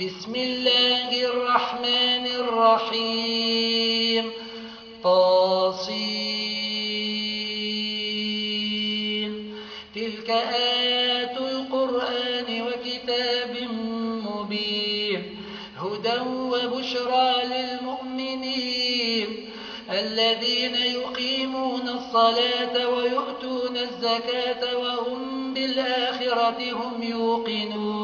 بسم الله الرحمن الرحيم طاصين تلك آيات القرآن وكتاب مبين هدى وبشرى للمؤمنين الذين يقيمون الصلاة ويؤتون الزكاة وهم بالآخرة هم يوقنون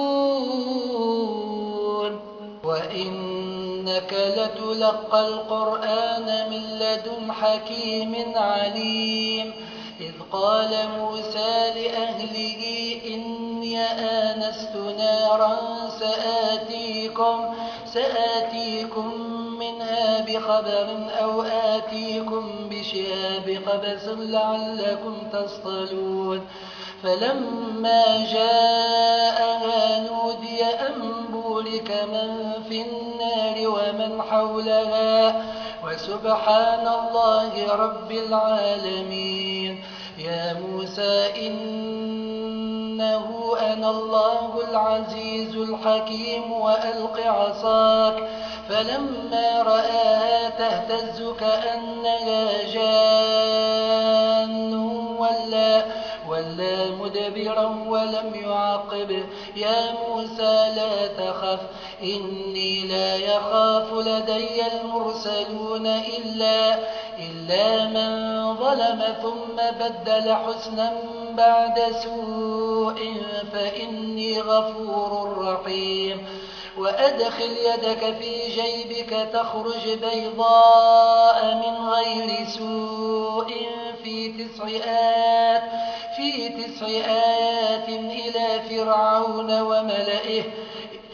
وإنك لتلقى القرآن من لدن حكيم عليم. إذ قال موسى لأهله إني آنست نارا سآتيكم, سآتيكم منها بخبر أو آتيكم بشهاب قبس لعلكم تصطلون. فلما جاءها نودي أن بورك من في النار ومن حولها. وسبحان الله رب العالمين. يا موسى إنه أنا الله العزيز الحكيم وألق عصاك. فلما رآها تهتز كأنها جان ولا, ولا مدبرا ولم يعقب. يا موسى لا تخف إني لا يخاف لدي المرسلون إلا, إلا من ظلم ثم بدل حسنا بعد سوء فإني غفور رحيم. وأدخل يدك في جيبك تخرج بيضاء من غير سوء في تسع آيات, في تسع آيات إلى فرعون وملئه.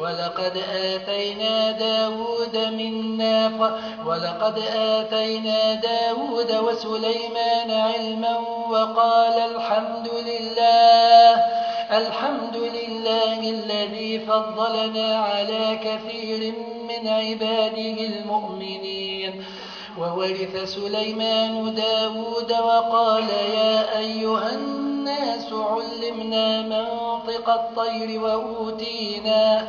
ولقد آتينا داود منا ولقد آتينا داود وسليمان علما وقال الحمد لله الحمد لله الذي فضلنا على كثير من عباده المؤمنين. وورث سليمان داود وقال يا أيها الناس علمنا منطق الطير وأوتينا,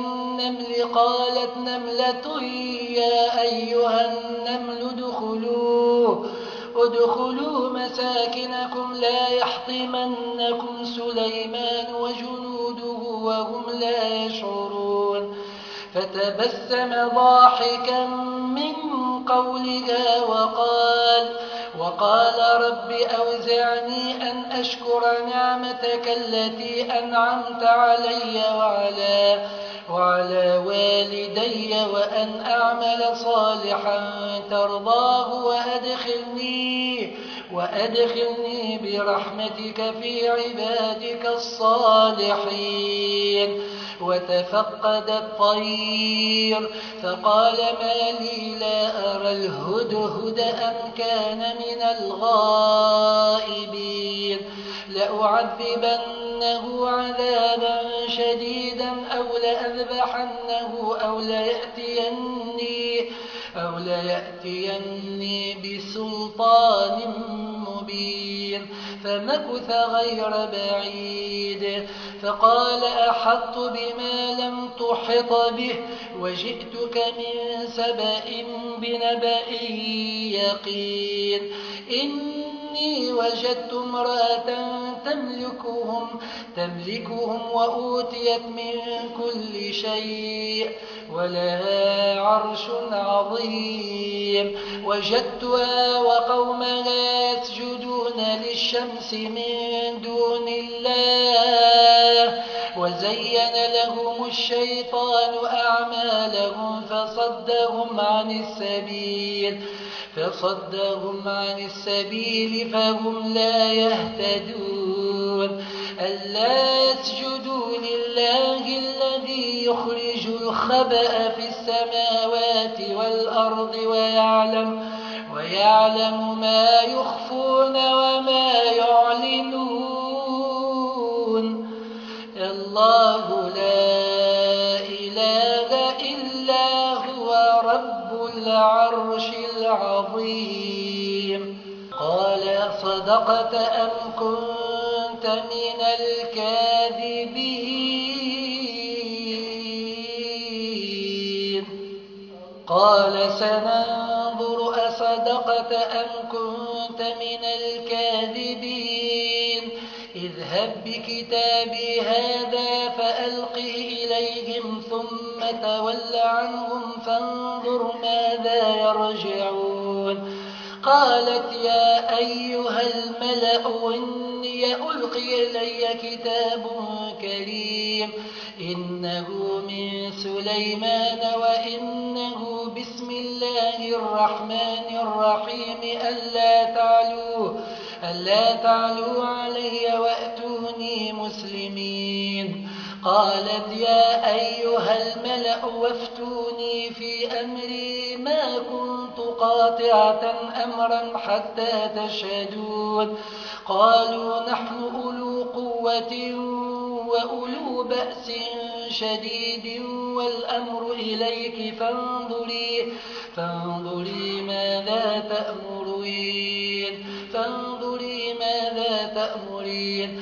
قالت نملة يا أيها النمل ادخلوا ادخلوا مساكنكم لا يحطمنكم سليمان وجنوده وهم لا يشعرون. فتبسم ضاحكا من قولها وقال وقال رب أوزعني أن أشكر نعمتك التي أنعمت علي وعلى, وعلى والدي وأن أعمل صالحا ترضاه وأدخلني, وأدخلني برحمتك في عبادك الصالحين. وتفقد الطير. فقال ما لي لا أرى الهدهد أم كان من الغائبين. لأعذبنه عذابا شديدا أو لأذبحنه أو ليأتيني, أو ليأتيني بسلطان مبين. فمكث غير بعيد. فقال أحط بما لم تحط به وجئتك من سبأ بنبأ يقين. إني وجدت امرأة تملكهم, تملكهم وأوتيت من كل شيء ولها عرش عظيم. وجدتها وقومها يسجدون للشمس من دون الله وزين لهم الشيطان أعمالهم فصدهم عن السبيل فصدهم عن السبيل فهم لا يهتدون ألا يسجدوا لله الذي يخرج الخبأ في السماوات والأرض ويعلم, ويعلم ما يخفون وما يعلنون. الله لا إله إلا هو رب العرش العظيم. قال صدقت أم كنت من الكاذبين؟ قال سننظر أصدقت أم كنت من الكاذبين؟ اذهب بكتابي هذا فألقه إليهم ثم تول عنهم فانظر ماذا يرجعون. قالت يا أيها الملأ إني ألقي إلي كتاب كريم. إنه من سليمان وإنه بسم الله الرحمن الرحيم. ألا تعلوا, ألا تعلوا علي وأتوني مسلمين. قالت يا أيها الملأ وافتوني في أمري. ما كنت قاطعة أمرا حتى تشهدون. قالوا نحن أولو قوة وأولو بأس شديد والأمر إليك فانظري, فانظري ماذا تأمرين فانظري ماذا تأمرين.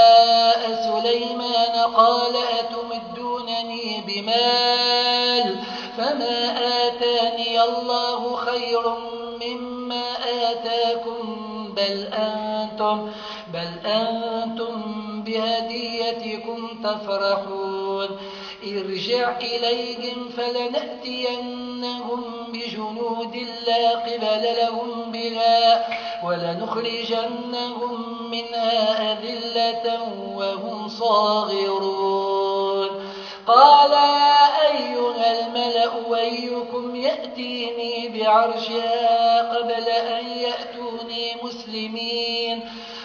سليمان قال أتمدونني بمال فما آتاني الله خير مما آتاكم بل أنتم, بل أنتم بهديتكم تفرحون ارجع إليهم فلنأتينهم بجنود لا قبل لهم بها ولنخرجنهم منها أذلة وهم صاغرون. قال أيها الملأ ويكم يأتيني بعرشها قبل أن يأتوني مسلمين.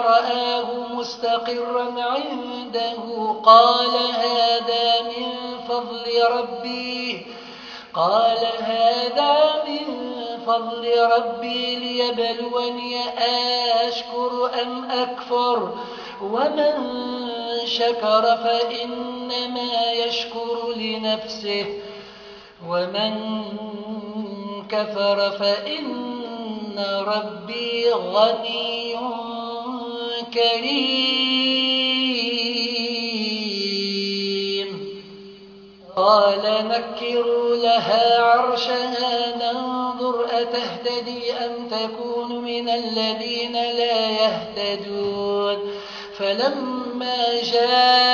رآه مستقرا عنده قال هذا من فضل ربي. قال هذا من فضل ربي ليبلوني أشكر أم أكفر. ومن شكر فإنما يشكر لنفسه. ومن كفر فإن ربي غني كريم قال نكروا لها عرشها ننظر أتهتدي أم تكون من الذين لا يهتدون. فلما جاءت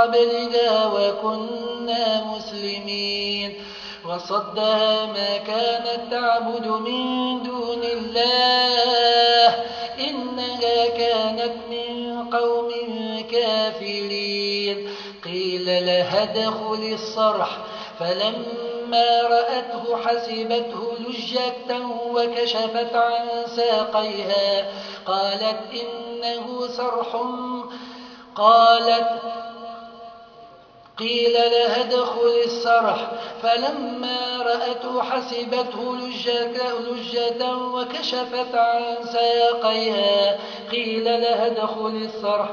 قبلنا وكنا مسلمين. وصدها ما كانت تعبد من دون الله. إنها كانت من قوم كافرين. قيل لها ادخل الصرح. فلما رأته حسبته لجة وكشفت عن ساقيها. قالت إنه صرح. قالت قيل لها ادخل الصرح فلما رأته حسبته لجة وكشفت عن ساقيها قيل لها ادخل الصرح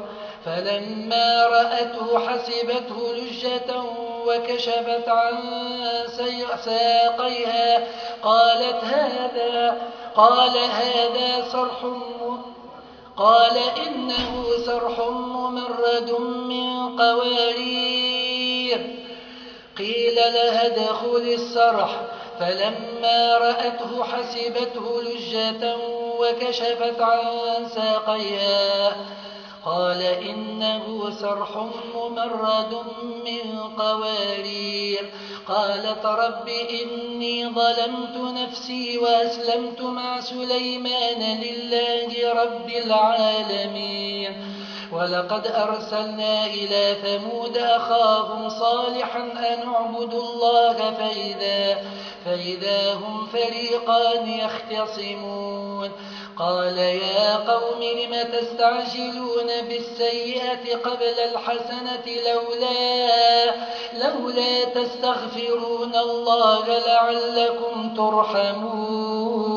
فلما رأته حسبته لجة وكشفت عن ساقيها قالت هذا قال هذا صرح قال إنه صرح ممرد من قوارير. قيل لها ادخل الصرح فلما رأته حسبته لجة وكشفت عن ساقيها. قال إنه صرح ممرد من قوارير. قالت رب إني ظلمت نفسي وأسلمت مع سليمان لله رب العالمين. ولقد أرسلنا إلى ثمود أخاهم صالحا أن اعبدوا الله فإذا, فإذا هم فريقان يختصمون. قال يا قوم لم تستعجلون بالسيئة قبل الحسنة لولا, لولا تستغفرون الله لعلكم ترحمون.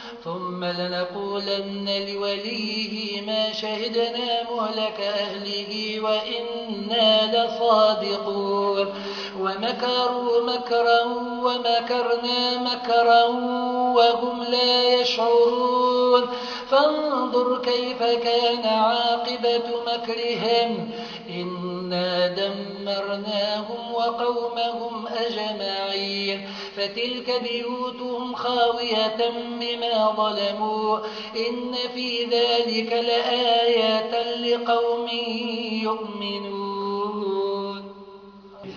ثم لنقولن لوليه ما شهدنا مهلك أهله وإنا لصادقون. ومكروا مكرا ومكرنا مكرا وهم لا يشعرون. فانظر كيف كان عاقبة مكرهم. إنا دمرناهم وقومهم أجمعين. فتلك بيوتهم خاوية بما ظلموا. إن في ذلك لآيات لقوم يؤمنون.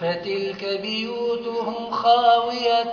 فتلك بيوتهم خاوية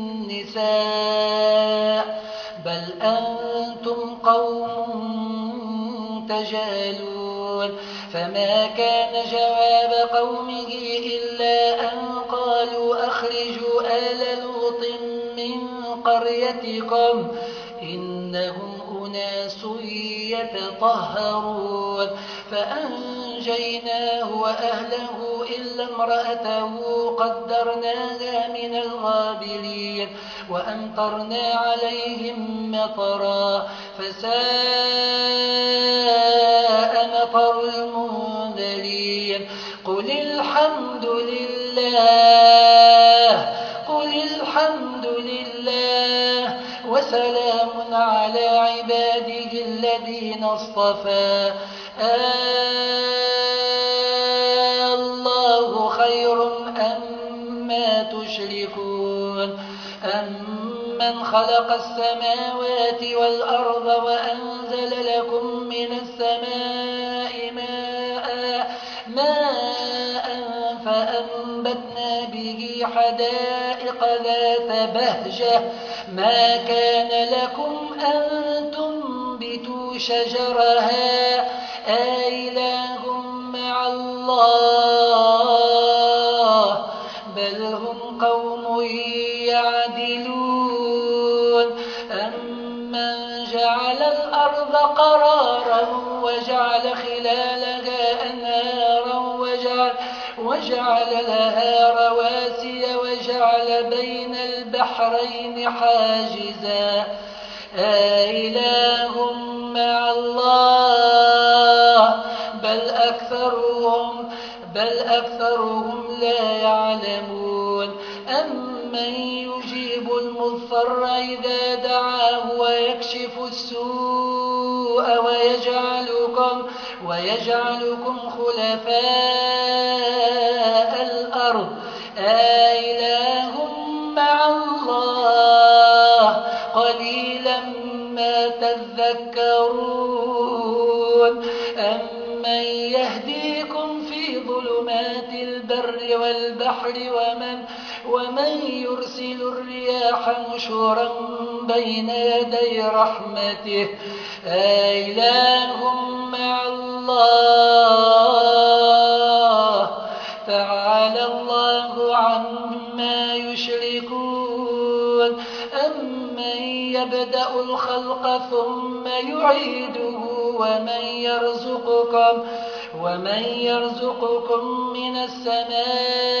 النساء بل أنتم قوم تجالون فما كان جواب قومه إلا أن قالوا أخرجوا آل لوط من قريتكم إنهم أناس يتطهرون فأنجيناه وأهله إلا امرأته قدرناها من الغابرين وأمطرنا عليهم مطرا فساء مطر المنذرين قل الحمد لله الذين اصطفى. آه الله خير أما تشركون. أمن خلق السماوات والأرض وأنزل لكم من السماء ماء, ماء فأنبتنا به حدائق ذات بهجة. ما كان لكم أن تنبتوا شجرها. أإله مع الله بل هم قوم يعدلون. أمن جعل الأرض قرارا وجعل خلالها أنهارا وجعل, وجعل لها رواسي وجعل بين البحرين حاجزا. أإله بل أكثرهم لا يعلمون أمن يجيب المضطر إذا دعاه ويكشف السوء ويجعلكم, ويجعلكم خلفاء يرسل الرياح نشرا بين يدي رحمته. آله مع الله. تعالى الله عما يشركون. أمن يبدأ الخلق ثم يعيده؟ ومن يرزقكم؟ ومن يرزقكم من السماء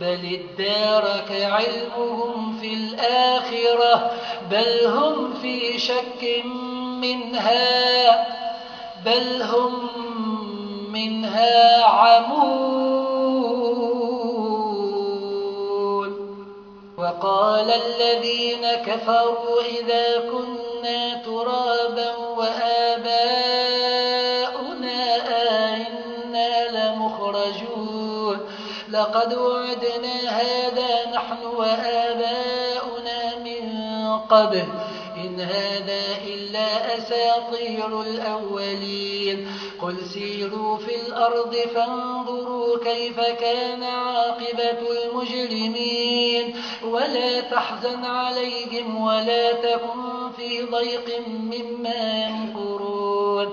بل ادارك علمهم في الآخرة بل هم في شك منها بل هم منها عمون. وقال الذين كفروا إذا كنا ترابا وآباؤنا لقد وعدنا هذا نحن وآباؤنا من قبل. إن هذا إلا أساطير الأولين. قل سيروا في الأرض فانظروا كيف كان عاقبة المجرمين. ولا تحزن عليهم ولا تكن في ضيق مما ينكرون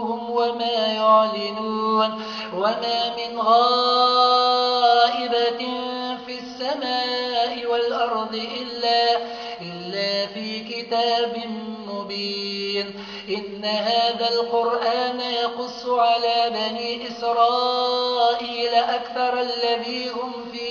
وما يعلنون وما من غائبة في السماء والأرض إلا, إلا في كتاب مبين. إن هذا القرآن يقص على بني إسرائيل أكثر الذي هم فيه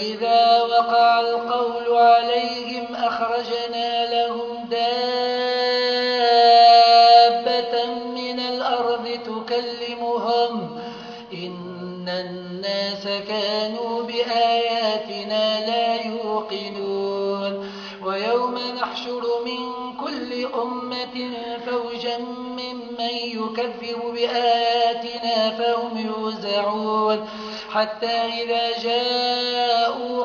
وإذا وقع القول عليهم أخرجنا لهم دابة من الأرض تكلمهم إن الناس كانوا بآياتنا لا يوقنون ويوم نحشر من كل أمة فوجا ممن يكذب بآياتنا فهم يوزعون حتى إذا جاءوا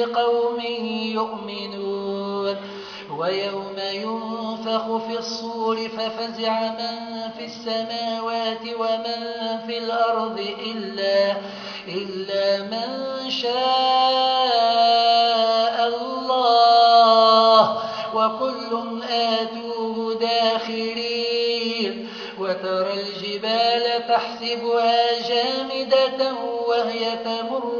لقوم يؤمنون ويوم ينفخ في الصور ففزع من في السماوات ومن في الأرض إلا, إلا من شاء الله وكل آتوه داخرين وترى الجبال تحسبها جامدة وهي تمر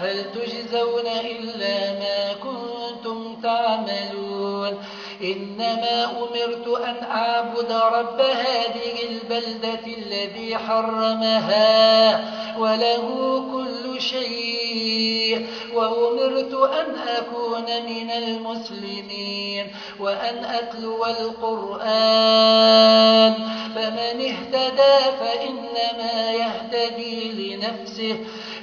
هل تجزون إلا ما كنتم تعملون؟ إنما أمرت أن أعبد رب هذه البلدة الذي حرمها وله كل شيء وأمرت أن أكون من المسلمين وأن أتلو القرآن. فمن اهتدى فإنما يهتدي لنفسه.